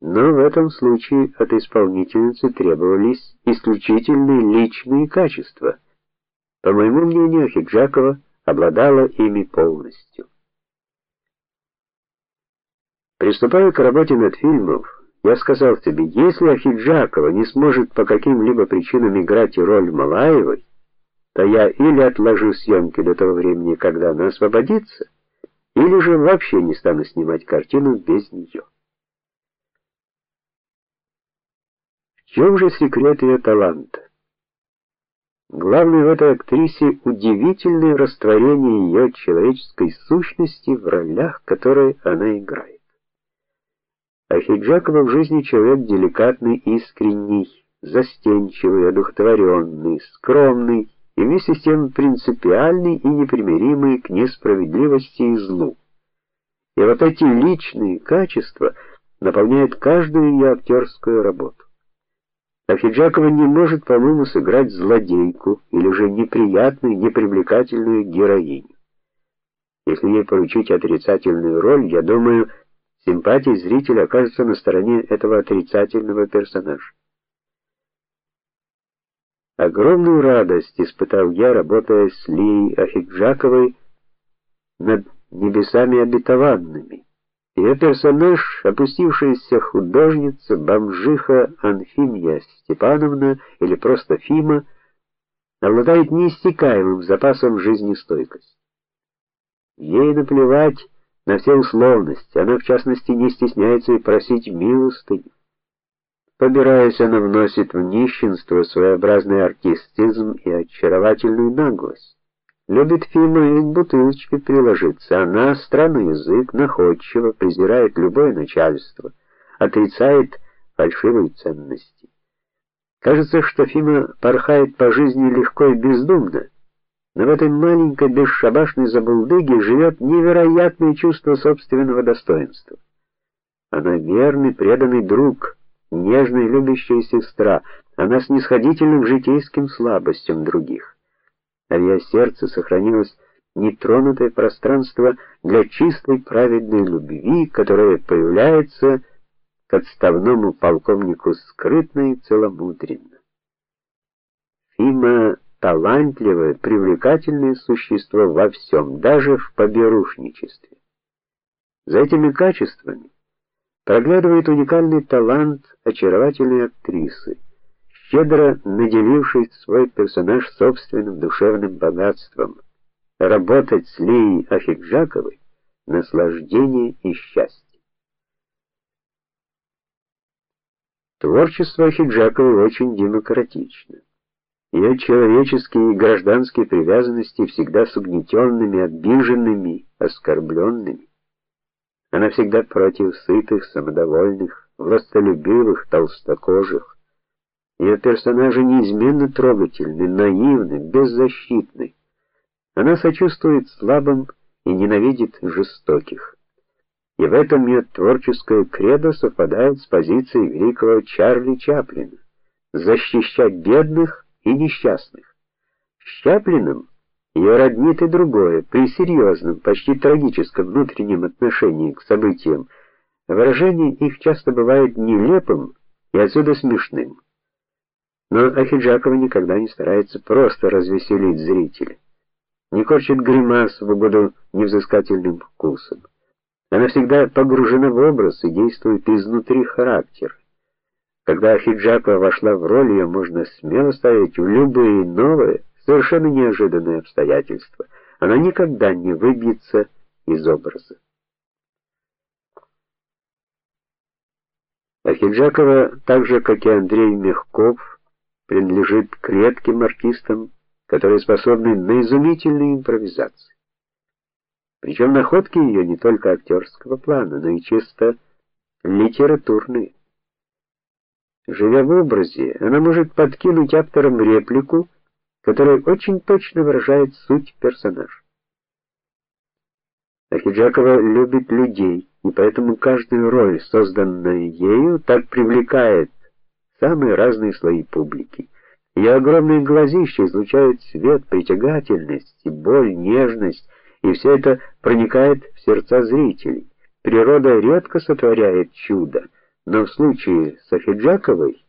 Но в этом случае от исполнительницы требовались исключительные личные качества. По моему мнению, Хиджакова обладала ими полностью. Приступая к работе над фильмом, я сказал себе, если Ахиджакова не сможет по каким-либо причинам играть роль Малаевой, то я или отложу съемки до того времени, когда она освободится, или же вообще не стану снимать картину без нее. Чем же секрет ее таланта? Главное в этой актрисе удивительное растворение ее человеческой сущности в ролях, которые она играет. А Хиджакова в жизни человек деликатный, искренний, застенчивый, одухотворенный, скромный и вместе с тем принципиальный и непримиримый к несправедливости и злу. И вот эти личные качества наполняют каждую ее актерскую работу. А Хиджакова не может, по-моему, сыграть злодейку или же неприятную, непривлекательную героиню. Если ей поручить отрицательную роль, я думаю, симпатии зрителя окажутся на стороне этого отрицательного персонажа. Огромную радость испытал я, работая с Лией Ахиджаковой над небесами обетованными. Ее персонаж опустившаяся художница, бомжиха Анфимия Степановна или просто Фима обладает неиссякаемым запасом жизнестойкости. Ей наплевать на все условности. Она в частности не стесняется и просить милостыню. Побираясь, она вносит в нищенство своеобразный артистизм и очаровательную наглость. Любит Фима и к бутылочке приложиться. Она странный язык, находчиво презирает любое начальство, отрицает фальшивые ценности. Кажется, что Фима порхает по жизни легко и бездумно но в этой маленькой бесшабашной забулдыге живет невероятное чувство собственного достоинства. Она верный, преданный друг, нежная любящая сестра, она снисходительна к житейским слабостям других. А в ее сердце сохранилось нетронутое пространство для чистой праведной любви, которая появляется к отставному полковнику скрытно и целомудренно. Фима талантливое, привлекательное существо во всем, даже в поберушничестве. За этими качествами проглядывает уникальный талант очаровательной актрисы, щедро наделившей свой персонаж собственным душевным богатством. Работать с Лией Ахикжаковой наслаждение и счастье. Творчество Ахикжаковой очень демократично. Ее человеческие и гражданские привязанности всегда с угнетенными, обиженными, оскорбленными. Она всегда против сытых, самодовольных, властолюбивых, толстокожих. Ее персонажи неизменно трогательны, наивны, беззащитны. Она сочувствует слабым и ненавидит жестоких. И в этом ее творческое кредо совпадает с позицией великого Чарли Чаплина защищать бедных и несчастных. С Чаплиным ее роднит и другое, при серьезном, почти трагическом внутреннем отношении к событиям. Выражение их часто бывает нелепым и отсюда смешным. Но Ахиджакова никогда не старается просто развеселить зрителя. Не корчит гримас в угоду невзыскательным вкусом. Она всегда погружена в образ и действует изнутри характера. Когда Хиджакова вошла в роль, ее можно смело ставить в любые новые, совершенно неожиданные обстоятельства. Она никогда не выбьется из образа. Ахиджакова, так же как и Андрей Мягков, принадлежит к редким артистам, которые способны на изумительные импровизации. Причем находки ее не только актерского плана, но и чисто литературные. Живя в образе, она может подкинуть авторам реплику, которая очень точно выражает суть персонажа. Ахиджакова любит людей, и поэтому каждая роль, созданная ею, так привлекает самые разные слои публики. Ее огромные глазища излучают свет, притягательность, боль, нежность, и все это проникает в сердца зрителей. Природа редко сотворяет чудо Но в случае с Ахиджаковой